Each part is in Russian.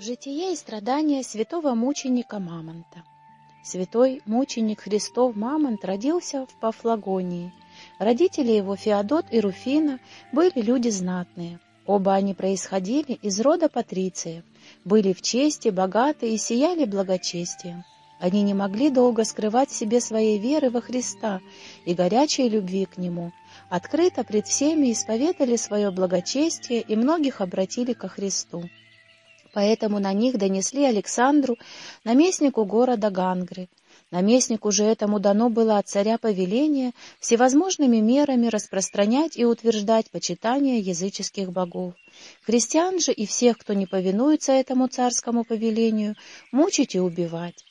Житие и страдания святого мученика Мамонта Святой мученик Христов Мамонт родился в Пафлагонии. Родители его, Феодот и Руфина, были люди знатные. Оба они происходили из рода патрициев, были в чести, богаты и сияли благочестием. Они не могли долго скрывать в себе своей веры во Христа и горячей любви к Нему. Открыто пред всеми исповедали свое благочестие и многих обратили ко Христу. Поэтому на них донесли Александру, наместнику города Гангры. Наместнику же этому дано было от царя повеление всевозможными мерами распространять и утверждать почитание языческих богов. Христиан же и всех, кто не повинуется этому царскому повелению, мучить и убивать.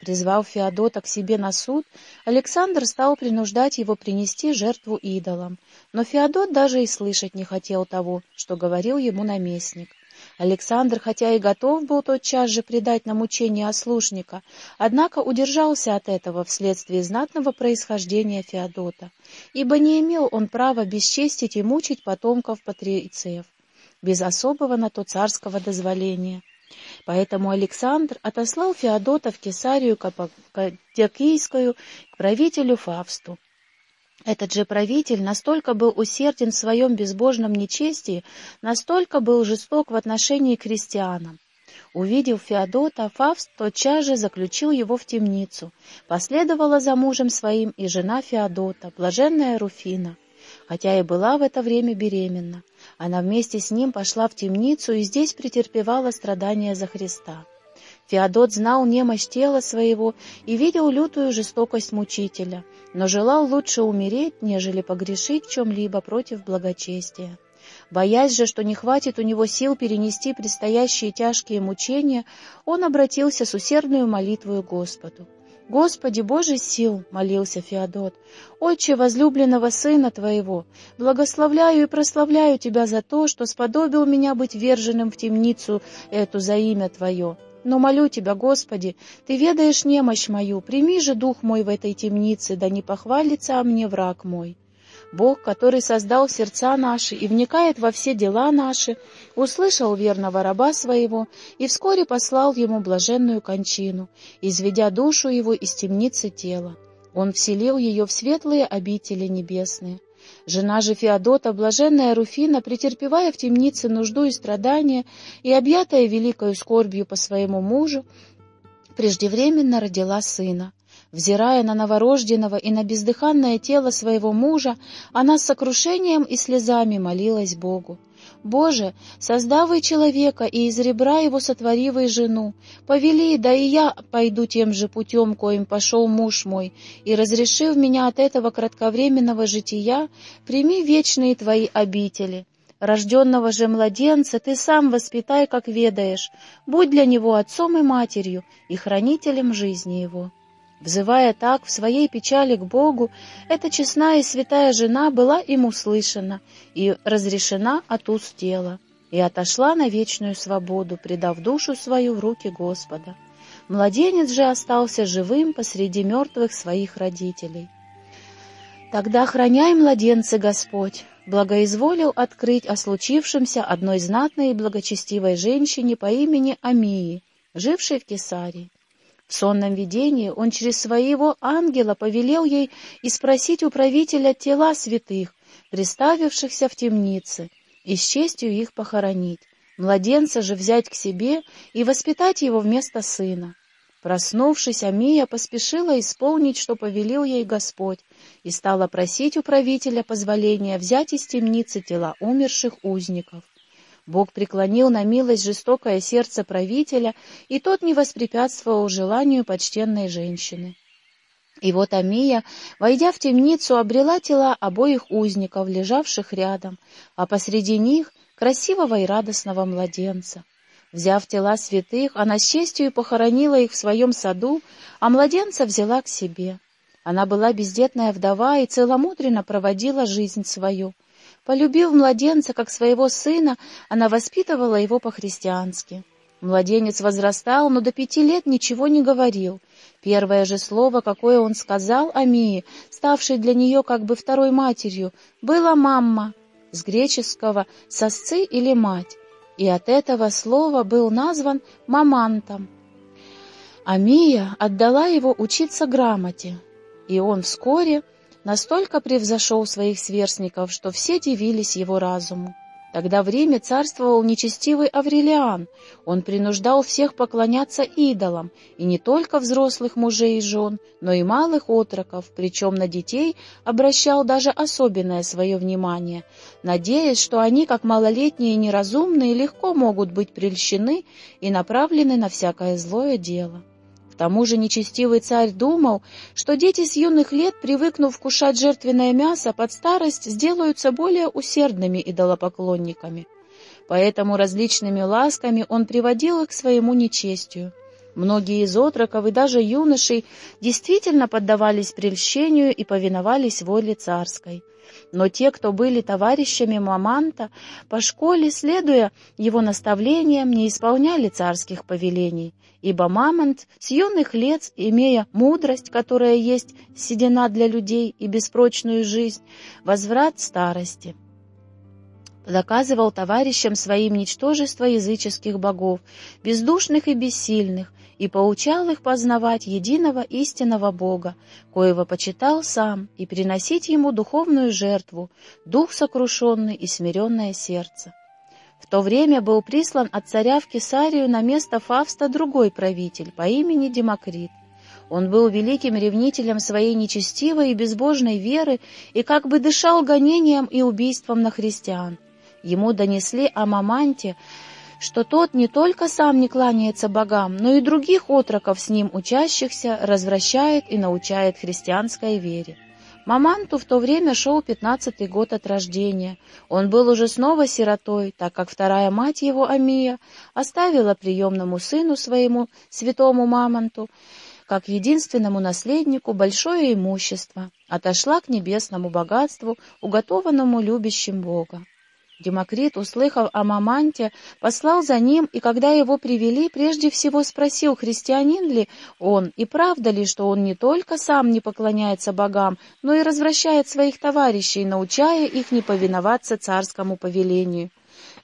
Призвав Феодота к себе на суд, Александр стал принуждать его принести жертву идолам. Но Феодот даже и слышать не хотел того, что говорил ему наместник. Александр, хотя и готов был тотчас же предать на мучение ослушника, однако удержался от этого вследствие знатного происхождения Феодота, ибо не имел он права бесчестить и мучить потомков патрициев, без особого на то царского дозволения. Поэтому Александр отослал Феодота в Кесарию Каппадокийскую к правителю Фавсту. Этот же правитель настолько был усерден в своем безбожном нечестии, настолько был жесток в отношении к крестьянам. Увидев Феодота, Фавст тотчас же заключил его в темницу. Последовала за мужем своим и жена Феодота, блаженная Руфина, хотя и была в это время беременна. Она вместе с ним пошла в темницу и здесь претерпевала страдания за Христа. Феодот знал немощь тела своего и видел лютую жестокость мучителя, но желал лучше умереть, нежели погрешить в чем-либо против благочестия. Боясь же, что не хватит у него сил перенести предстоящие тяжкие мучения, он обратился с усердную молитвою Господу. «Господи, Божий сил!» — молился Феодот. «Отче возлюбленного сына Твоего, благословляю и прославляю Тебя за то, что сподобил меня быть верженным в темницу эту за имя Твое. Но молю Тебя, Господи, Ты ведаешь немощь мою, прими же дух мой в этой темнице, да не похвалится о мне враг мой. Бог, который создал сердца наши и вникает во все дела наши, услышал верного раба своего и вскоре послал ему блаженную кончину, изведя душу его из темницы тела. Он вселил ее в светлые обители небесные. Жена же Феодота, блаженная Руфина, претерпевая в темнице нужду и страдания и объятая великою скорбью по своему мужу, преждевременно родила сына. Взирая на новорожденного и на бездыханное тело своего мужа, она с сокрушением и слезами молилась Богу. Боже, создавай человека и из ребра его сотворивай жену, повели, да и я пойду тем же путем, коим пошел муж мой, и, разрешив меня от этого кратковременного жития, прими вечные твои обители. Рожденного же младенца ты сам воспитай, как ведаешь, будь для него отцом и матерью и хранителем жизни его». Взывая так в своей печали к Богу, эта честная и святая жена была им услышана и разрешена от уст тела, и отошла на вечную свободу, предав душу свою в руки Господа. Младенец же остался живым посреди мертвых своих родителей. Тогда храняй младенца Господь, благоизволил открыть о случившемся одной знатной и благочестивой женщине по имени Амии, жившей в Кесарии. В сонном видении он через своего ангела повелел ей и спросить у правителя тела святых, приставившихся в темнице, и с честью их похоронить, младенца же взять к себе и воспитать его вместо сына. Проснувшись, Амия поспешила исполнить, что повелел ей Господь, и стала просить у правителя позволения взять из темницы тела умерших узников. Бог преклонил на милость жестокое сердце правителя, и тот не воспрепятствовал желанию почтенной женщины. И вот Амия, войдя в темницу, обрела тела обоих узников, лежавших рядом, а посреди них — красивого и радостного младенца. Взяв тела святых, она с честью похоронила их в своем саду, а младенца взяла к себе. Она была бездетная вдова и целомудренно проводила жизнь свою — Полюбив младенца как своего сына, она воспитывала его по-христиански. Младенец возрастал, но до пяти лет ничего не говорил. Первое же слово, какое он сказал Амии, ставшей для нее как бы второй матерью, было «мамма» с греческого «сосцы» или «мать». и от этого слова был назван Мамантом. Амия отдала его учиться грамоте, и он вскоре настолько превзошел своих сверстников, что все дивились его разуму. Тогда в Риме царствовал нечестивый Аврелиан. Он принуждал всех поклоняться идолам, и не только взрослых мужей и жен, но и малых отроков, причем на детей обращал даже особенное свое внимание, надеясь, что они, как малолетние и неразумные, легко могут быть прельщены и направлены на всякое злое дело. К тому же нечестивый царь думал, что дети с юных лет, привыкнув вкушать жертвенное мясо, под старость сделаются более усердными идолопоклонниками. Поэтому различными ласками он приводил их к своему нечестию. Многие из отроков и даже юношей действительно поддавались прельщению и повиновались воле царской. Но те, кто были товарищами Маманта, по школе, следуя его наставлениям, не исполняли царских повелений, ибо Мамонт с юных лет, имея мудрость, которая есть седина для людей и беспрочную жизнь, возврат старости, доказывал товарищам своим ничтожество языческих богов, бездушных и бессильных, и поучал их познавать единого истинного Бога, коего почитал сам, и приносить ему духовную жертву, дух сокрушенный и смиренное сердце. В то время был прислан от царя в Кесарию на место Фавста другой правитель по имени Демокрит. Он был великим ревнителем своей нечестивой и безбожной веры и как бы дышал гонением и убийством на христиан. Ему донесли о Маманте, что тот не только сам не кланяется богам, но и других отроков с ним учащихся развращает и научает христианской вере. Маманту в то время шел пятнадцатый год от рождения. Он был уже снова сиротой, так как вторая мать его, Амия, оставила приемному сыну своему, святому Мамонту, как единственному наследнику большое имущество, отошла к небесному богатству, уготованному любящим Бога. Демокрит, услыхав о Маманте, послал за ним, и когда его привели, прежде всего спросил, христианин ли он, и правда ли, что он не только сам не поклоняется богам, но и развращает своих товарищей, научая их не повиноваться царскому повелению.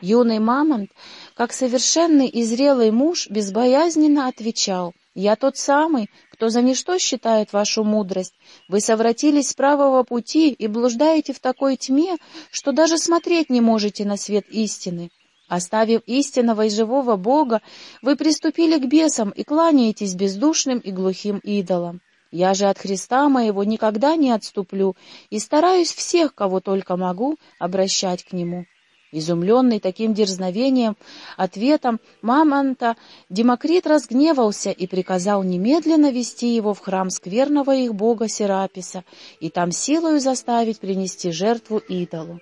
Юный Мамонт, как совершенный и зрелый муж, безбоязненно отвечал, «Я тот самый, кто за ничто считает вашу мудрость. Вы совратились с правого пути и блуждаете в такой тьме, что даже смотреть не можете на свет истины. Оставив истинного и живого Бога, вы приступили к бесам и кланяетесь бездушным и глухим идолам. Я же от Христа моего никогда не отступлю и стараюсь всех, кого только могу, обращать к Нему. Изумленный таким дерзновением, ответом Мамонта, Демокрит разгневался и приказал немедленно вести его в храм скверного их бога Сераписа и там силою заставить принести жертву идолу.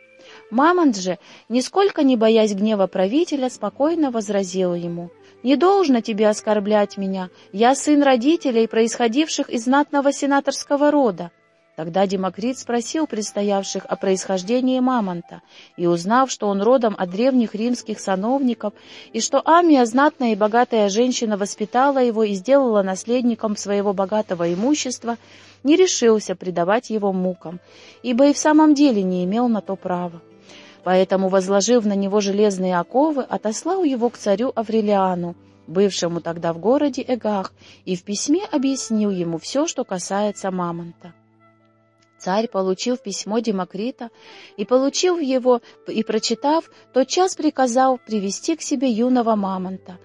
Мамонт же, нисколько не боясь гнева правителя, спокойно возразил ему, «Не должно тебе оскорблять меня, я сын родителей, происходивших из знатного сенаторского рода». Тогда Демокрит спросил предстоявших о происхождении Мамонта, и, узнав, что он родом от древних римских сановников, и что Амия, знатная и богатая женщина, воспитала его и сделала наследником своего богатого имущества, не решился предавать его мукам, ибо и в самом деле не имел на то права. Поэтому, возложив на него железные оковы, отослал его к царю Аврелиану, бывшему тогда в городе Эгах, и в письме объяснил ему все, что касается Мамонта. Царь, получив письмо Демокрита и получив его и прочитав, тотчас приказал привести к себе юного мамонта.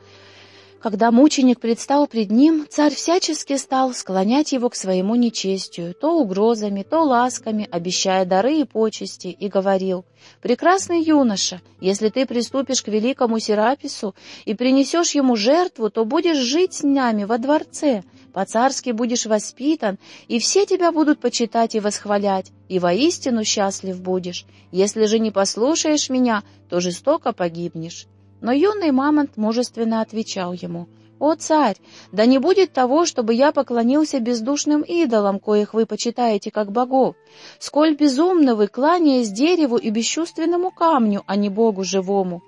Когда мученик предстал пред ним, царь всячески стал склонять его к своему нечестию, то угрозами, то ласками, обещая дары и почести, и говорил, «Прекрасный юноша, если ты приступишь к великому Серапису и принесешь ему жертву, то будешь жить с нами во дворце, по-царски будешь воспитан, и все тебя будут почитать и восхвалять, и воистину счастлив будешь. Если же не послушаешь меня, то жестоко погибнешь». Но юный мамонт мужественно отвечал ему, «О, царь, да не будет того, чтобы я поклонился бездушным идолам, коих вы почитаете как богов. Сколь безумны вы, кланяясь дереву и бесчувственному камню, а не Богу живому.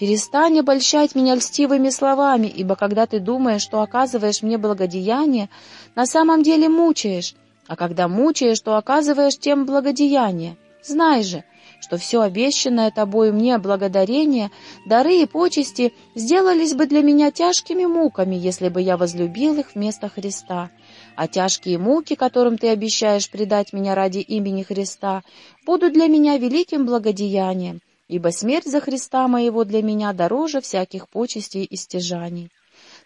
Перестань обольщать меня льстивыми словами, ибо когда ты думаешь, что оказываешь мне благодеяние, на самом деле мучаешь, а когда мучаешь, то оказываешь тем благодеяние. Знай же, что все обещанное тобою мне благодарение, дары и почести сделались бы для меня тяжкими муками, если бы я возлюбил их вместо Христа. А тяжкие муки, которым ты обещаешь предать меня ради имени Христа, будут для меня великим благодеянием, ибо смерть за Христа моего для меня дороже всяких почестей и стяжаний.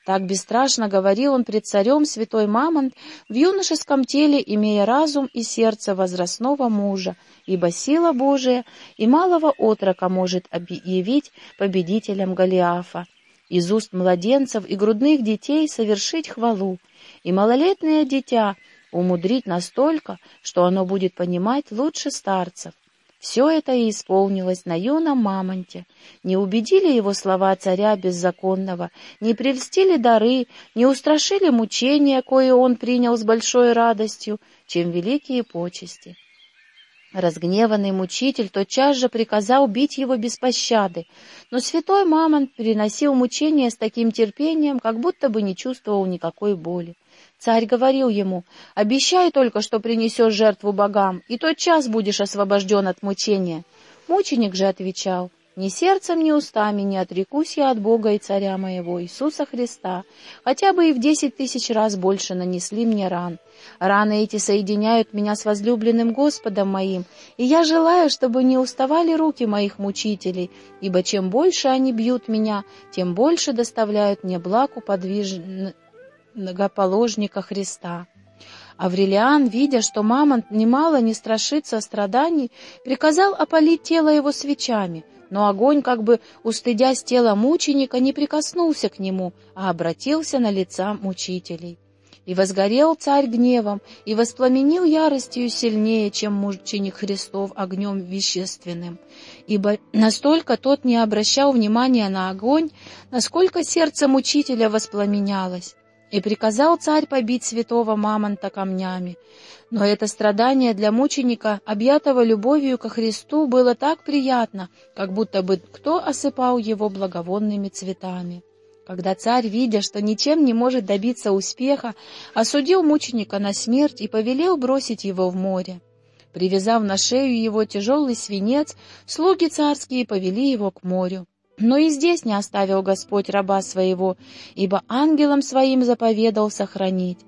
Так бесстрашно говорил он пред царем святой Мамонт в юношеском теле, имея разум и сердце возрастного мужа, ибо сила Божия и малого отрока может объявить победителем Голиафа, из уст младенцев и грудных детей совершить хвалу, и малолетнее дитя умудрить настолько, что оно будет понимать лучше старцев. Все это и исполнилось на юном мамонте. Не убедили его слова царя беззаконного, не прельстили дары, не устрашили мучения, кое он принял с большой радостью, чем великие почести. Разгневанный мучитель тотчас же приказал бить его без пощады, но святой Мамонт переносил мучения с таким терпением, как будто бы не чувствовал никакой боли. Царь говорил ему, «Обещай только, что принесешь жертву богам, и тот час будешь освобожден от мучения». Мученик же отвечал, «Ни сердцем, ни устами не отрекусь я от Бога и Царя моего, Иисуса Христа, хотя бы и в десять тысяч раз больше нанесли мне ран. Раны эти соединяют меня с возлюбленным Господом моим, и я желаю, чтобы не уставали руки моих мучителей, ибо чем больше они бьют меня, тем больше доставляют мне благу подвижных многоположника Христа. Аврелиан, видя, что мамонт немало не страшится страданий, приказал опалить тело его свечами, но огонь, как бы устыдясь тела мученика, не прикоснулся к нему, а обратился на лица мучителей. И возгорел царь гневом, и воспламенил яростью сильнее, чем мученик Христов огнем вещественным, ибо настолько тот не обращал внимания на огонь, насколько сердце мучителя воспламенялось. И приказал царь побить святого мамонта камнями. Но это страдание для мученика, объятого любовью ко Христу, было так приятно, как будто бы кто осыпал его благовонными цветами. Когда царь, видя, что ничем не может добиться успеха, осудил мученика на смерть и повелел бросить его в море. Привязав на шею его тяжелый свинец, слуги царские повели его к морю. Но и здесь не оставил Господь раба своего, ибо ангелом своим заповедал сохранить.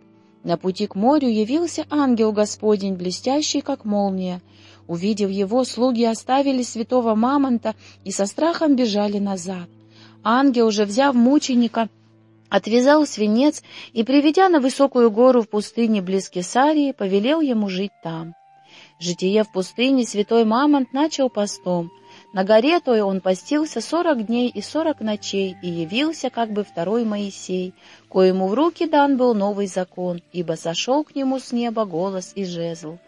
На пути к морю явился ангел Господень, блестящий, как молния. Увидев его, слуги оставили святого Мамонта и со страхом бежали назад. Ангел же, взяв мученика, отвязал свинец и, приведя на высокую гору в пустыне близ Кесарии, повелел ему жить там. Житие в пустыне святой Мамонт начал постом — на горе той он постился сорок дней и сорок ночей, и явился как бы второй Моисей, коему в руки дан был новый закон, ибо сошел к нему с неба голос и жезл.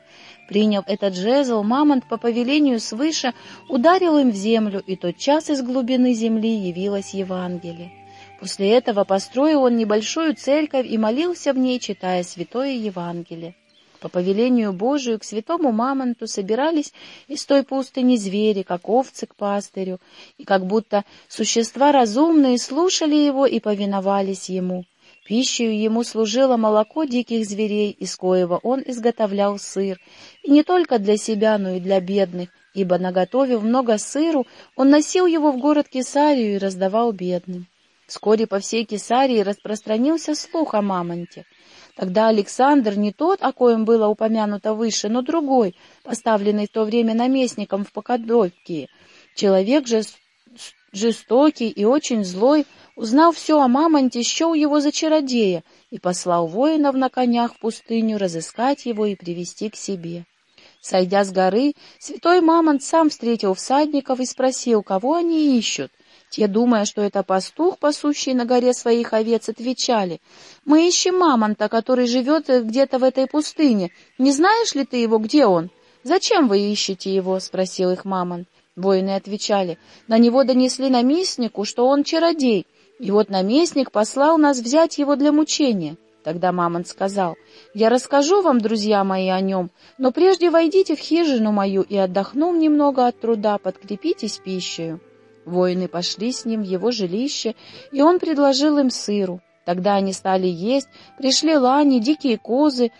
Приняв этот жезл, мамонт по повелению свыше ударил им в землю, и тот час из глубины земли явилось Евангелие. После этого построил он небольшую церковь и молился в ней, читая святое Евангелие. По повелению Божию к святому Мамонту собирались из той пустыни звери, как овцы к пастырю, и как будто существа разумные слушали его и повиновались ему. Пищей ему служило молоко диких зверей, из коего он изготовлял сыр, и не только для себя, но и для бедных, ибо, наготовив много сыру, он носил его в город Кесарию и раздавал бедным. Вскоре по всей Кесарии распространился слух о Мамонте — Тогда Александр, не тот, о коем было упомянуто выше, но другой, поставленный в то время наместником в Покадовке, человек же жестокий и очень злой, узнал все о мамонте, счел его за чародея и послал воинов на конях в пустыню разыскать его и привести к себе. Сойдя с горы, святой мамонт сам встретил всадников и спросил, кого они ищут — те, думая, что это пастух, пасущий на горе своих овец, отвечали, «Мы ищем мамонта, который живет где-то в этой пустыне. Не знаешь ли ты его, где он?» «Зачем вы ищете его?» — спросил их мамонт. Воины отвечали, «На него донесли наместнику, что он чародей, и вот наместник послал нас взять его для мучения». Тогда Мамонт сказал, «Я расскажу вам, друзья мои, о нем, но прежде войдите в хижину мою и, отдохнув немного от труда, подкрепитесь пищей». Воины пошли с ним в его жилище, и он предложил им сыру. Тогда они стали есть, пришли лани, дикие козы,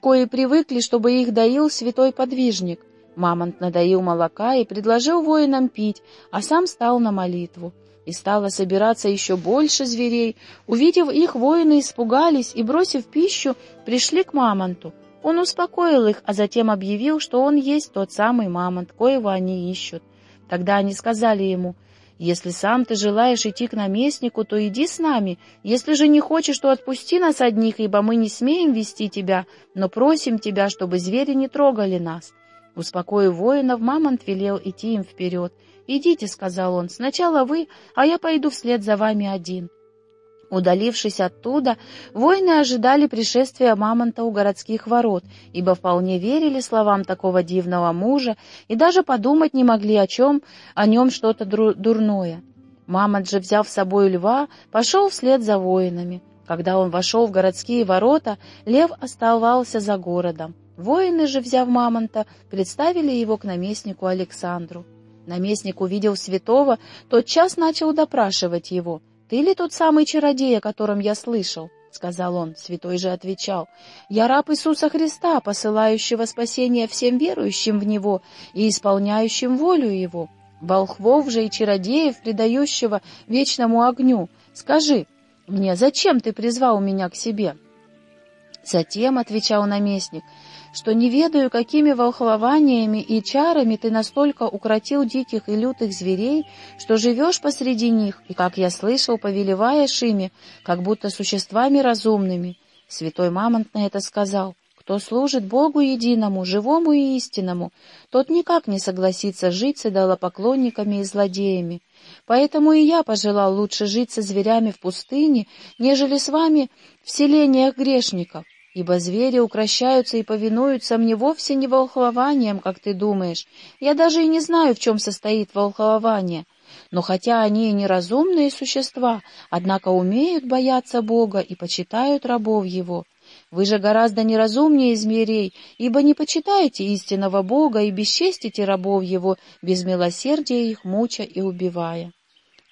кои привыкли, чтобы их доил святой подвижник. Мамонт надоил молока и предложил воинам пить, а сам стал на молитву. И стало собираться еще больше зверей. Увидев их, воины испугались и, бросив пищу, пришли к мамонту. Он успокоил их, а затем объявил, что он есть тот самый мамонт, коего они ищут. Тогда они сказали ему, «Если сам ты желаешь идти к наместнику, то иди с нами. Если же не хочешь, то отпусти нас одних, ибо мы не смеем вести тебя, но просим тебя, чтобы звери не трогали нас». Успокоив воинов, Мамонт велел идти им вперед. «Идите», — сказал он, — «сначала вы, а я пойду вслед за вами один». Удалившись оттуда, воины ожидали пришествия Мамонта у городских ворот, ибо вполне верили словам такого дивного мужа и даже подумать не могли о чем, о нем что-то дурное. Мамонт же, взяв с собой льва, пошел вслед за воинами. Когда он вошел в городские ворота, лев оставался за городом. Воины же, взяв мамонта, представили его к наместнику Александру. Наместник увидел святого, тотчас начал допрашивать его. «Ты ли тот самый чародей, о котором я слышал?» — сказал он. Святой же отвечал. «Я раб Иисуса Христа, посылающего спасение всем верующим в Него и исполняющим волю Его, волхвов же и чародеев, предающего вечному огню. Скажи мне, зачем ты призвал меня к себе?» «Затем», — отвечал наместник, — что не ведаю, какими волхвованиями и чарами ты настолько укротил диких и лютых зверей, что живешь посреди них, и, как я слышал, повелеваешь ими, как будто существами разумными. Святой Мамонт на это сказал. Кто служит Богу единому, живому и истинному, тот никак не согласится жить с идолопоклонниками и злодеями. Поэтому и я пожелал лучше жить со зверями в пустыне, нежели с вами в селениях грешников ибо звери укращаются и повинуются мне вовсе не волхвованием, как ты думаешь. Я даже и не знаю, в чем состоит волхвование. Но хотя они и неразумные существа, однако умеют бояться Бога и почитают рабов Его. Вы же гораздо неразумнее зверей, ибо не почитаете истинного Бога и бесчестите рабов Его, без милосердия их муча и убивая.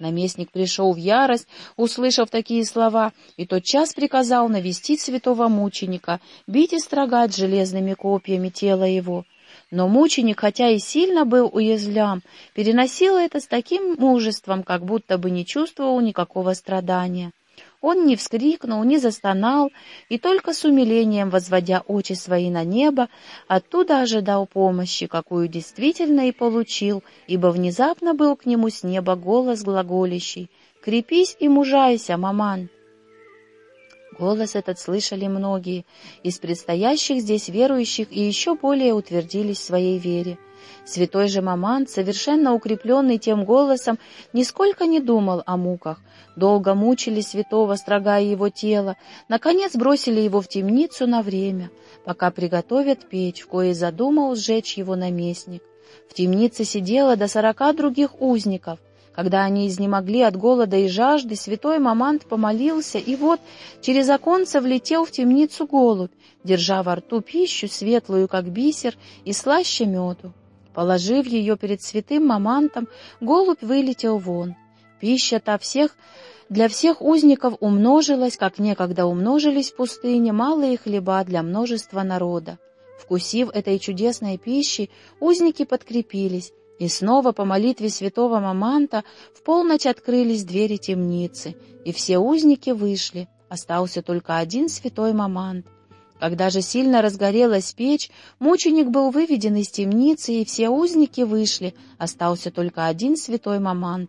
Наместник пришел в ярость, услышав такие слова, и тотчас приказал навестить святого мученика, бить и строгать железными копьями тело его. Но мученик, хотя и сильно был уязвлям, переносил это с таким мужеством, как будто бы не чувствовал никакого страдания. Он не вскрикнул, не застонал, и только с умилением, возводя очи свои на небо, оттуда ожидал помощи, какую действительно и получил, ибо внезапно был к нему с неба голос глаголящий «Крепись и мужайся, маман!» Голос этот слышали многие из предстоящих здесь верующих и еще более утвердились в своей вере. Святой же Маман, совершенно укрепленный тем голосом, нисколько не думал о муках. Долго мучили святого, строгая его тело, наконец бросили его в темницу на время, пока приготовят печь, в коей задумал сжечь его наместник. В темнице сидело до сорока других узников. Когда они изнемогли от голода и жажды, святой Мамант помолился, и вот через оконце влетел в темницу голубь, держа во рту пищу, светлую, как бисер, и слаще меду. Положив ее перед святым мамантом, голубь вылетел вон. Пища-то всех для всех узников умножилась, как некогда умножились в пустыне малые хлеба для множества народа. Вкусив этой чудесной пищи, узники подкрепились, и снова по молитве святого Маманта в полночь открылись двери темницы, и все узники вышли, остался только один святой Мамант — когда же сильно разгорелась печь, мученик был выведен из темницы, и все узники вышли, остался только один святой Мамант.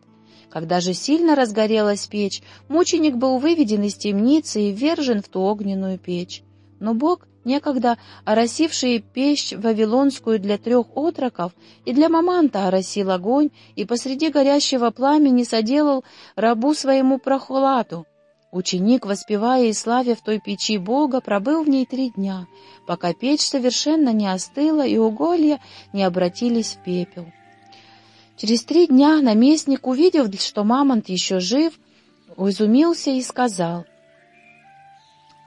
Когда же сильно разгорелась печь, мученик был выведен из темницы и ввержен в ту огненную печь. Но Бог, некогда оросивший печь вавилонскую для трех отроков, и для Маманта оросил огонь, и посреди горящего пламени соделал рабу своему прохладу, Ученик, воспевая и славя в той печи Бога, пробыл в ней три дня, пока печь совершенно не остыла и уголья не обратились в пепел. Через три дня наместник, увидев, что Мамонт еще жив, изумился и сказал,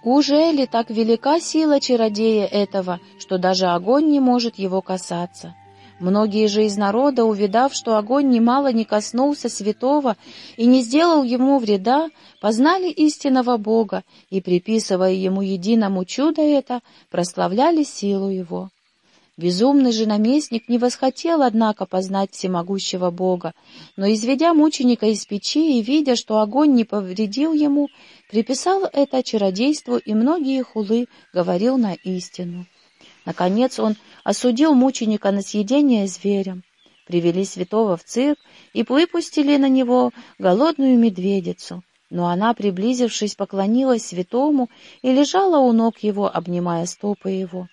«Уже ли так велика сила чародея этого, что даже огонь не может его касаться?» Многие же из народа, увидав, что огонь немало не коснулся святого и не сделал ему вреда, познали истинного Бога и, приписывая ему единому чудо это, прославляли силу его. Безумный же наместник не восхотел, однако, познать всемогущего Бога, но, изведя мученика из печи и видя, что огонь не повредил ему, приписал это чародейству и многие хулы говорил на истину. Наконец он осудил мученика на съедение зверем. Привели святого в цирк и выпустили на него голодную медведицу. Но она, приблизившись, поклонилась святому и лежала у ног его, обнимая стопы его.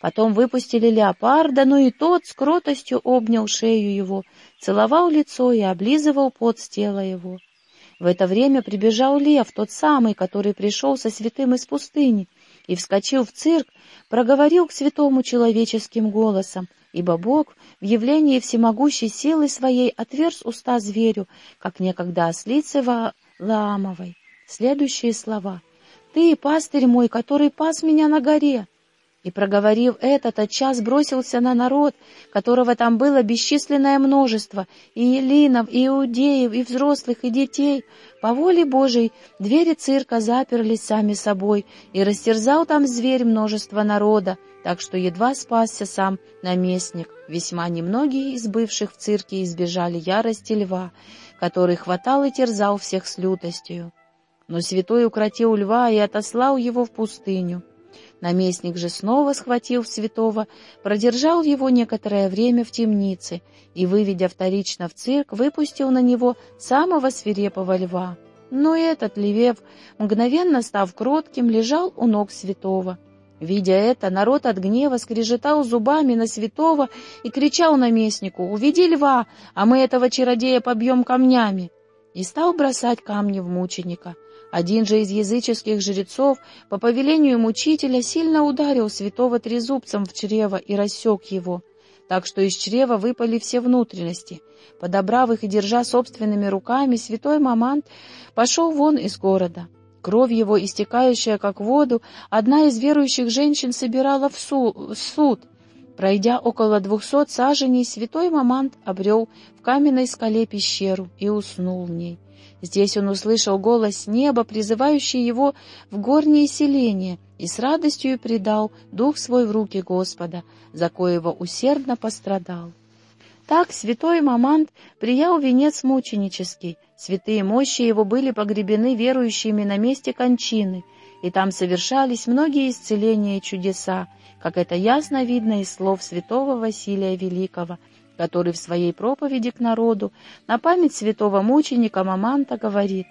Потом выпустили леопарда, но и тот с кротостью обнял шею его, целовал лицо и облизывал пот с тела его. В это время прибежал лев, тот самый, который пришел со святым из пустыни, и вскочил в цирк, проговорил к святому человеческим голосом, ибо Бог в явлении всемогущей силы своей отверз уста зверю, как некогда ослице Валаамовой. Следующие слова. «Ты, пастырь мой, который пас меня на горе!» И, проговорив это, тотчас бросился на народ, которого там было бесчисленное множество, и эллинов, и иудеев, и взрослых, и детей. По воле Божией двери цирка заперлись сами собой, и растерзал там зверь множество народа, так что едва спасся сам наместник. Весьма немногие из бывших в цирке избежали ярости льва, который хватал и терзал всех с лютостью. Но святой укротил льва и отослал его в пустыню. Наместник же снова схватил святого, продержал его некоторое время в темнице и, выведя вторично в цирк, выпустил на него самого свирепого льва. Но этот левев, мгновенно став кротким, лежал у ног святого. Видя это, народ от гнева скрежетал зубами на святого и кричал наместнику «Уведи льва, а мы этого чародея побьем камнями!» и стал бросать камни в мученика. Один же из языческих жрецов по повелению мучителя сильно ударил святого трезубцем в чрево и рассек его, так что из чрева выпали все внутренности. Подобрав их и держа собственными руками, святой Мамант пошел вон из города. Кровь его, истекающая как воду, одна из верующих женщин собирала в, в суд. Пройдя около двухсот саженей, святой Мамант обрел в каменной скале пещеру и уснул в ней. Здесь он услышал голос неба, призывающий его в горнее селение, и с радостью предал дух свой в руки Господа, за коего усердно пострадал. Так святой Мамант приял венец мученический, святые мощи его были погребены верующими на месте кончины, и там совершались многие исцеления и чудеса, как это ясно видно из слов святого Василия Великого — который в своей проповеди к народу на память святого мученика Маманта говорит.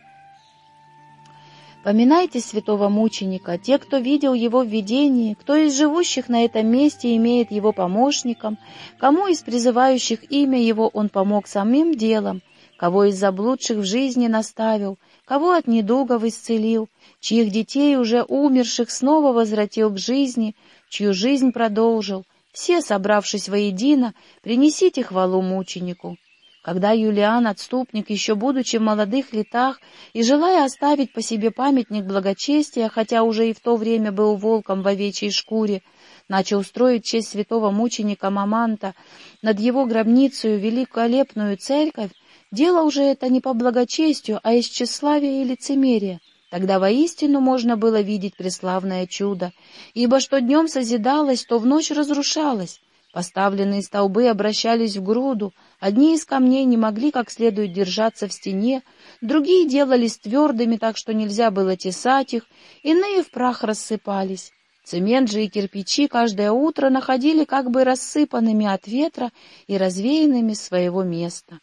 «Поминайте святого мученика, те, кто видел его в видении, кто из живущих на этом месте имеет его помощником, кому из призывающих имя его он помог самим делом, кого из заблудших в жизни наставил, кого от недугов исцелил, чьих детей, уже умерших, снова возвратил к жизни, чью жизнь продолжил, все, собравшись воедино, принесите хвалу мученику. Когда Юлиан, отступник, еще будучи в молодых летах и желая оставить по себе памятник благочестия, хотя уже и в то время был волком в овечьей шкуре, начал строить честь святого мученика Маманта над его гробницей великолепную церковь, дело уже это не по благочестию, а из тщеславия и лицемерия. Тогда воистину можно было видеть преславное чудо, ибо что днем созидалось, то в ночь разрушалось. Поставленные столбы обращались в груду, одни из камней не могли как следует держаться в стене, другие делались твердыми, так что нельзя было тесать их, иные в прах рассыпались. Цемент же и кирпичи каждое утро находили как бы рассыпанными от ветра и развеянными с своего места.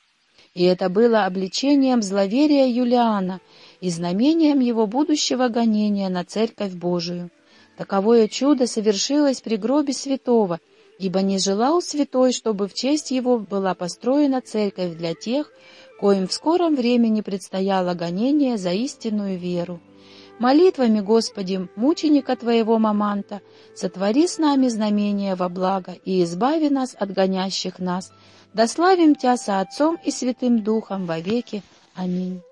И это было обличением зловерия Юлиана и знамением его будущего гонения на Церковь Божию. Таковое чудо совершилось при гробе святого, ибо не желал святой, чтобы в честь его была построена церковь для тех, коим в скором времени предстояло гонение за истинную веру. Молитвами, Господи, мученика Твоего Маманта, сотвори с нами знамение во благо и избави нас от гонящих нас. Да славим Тя со Отцом и Святым Духом вовеки. Аминь.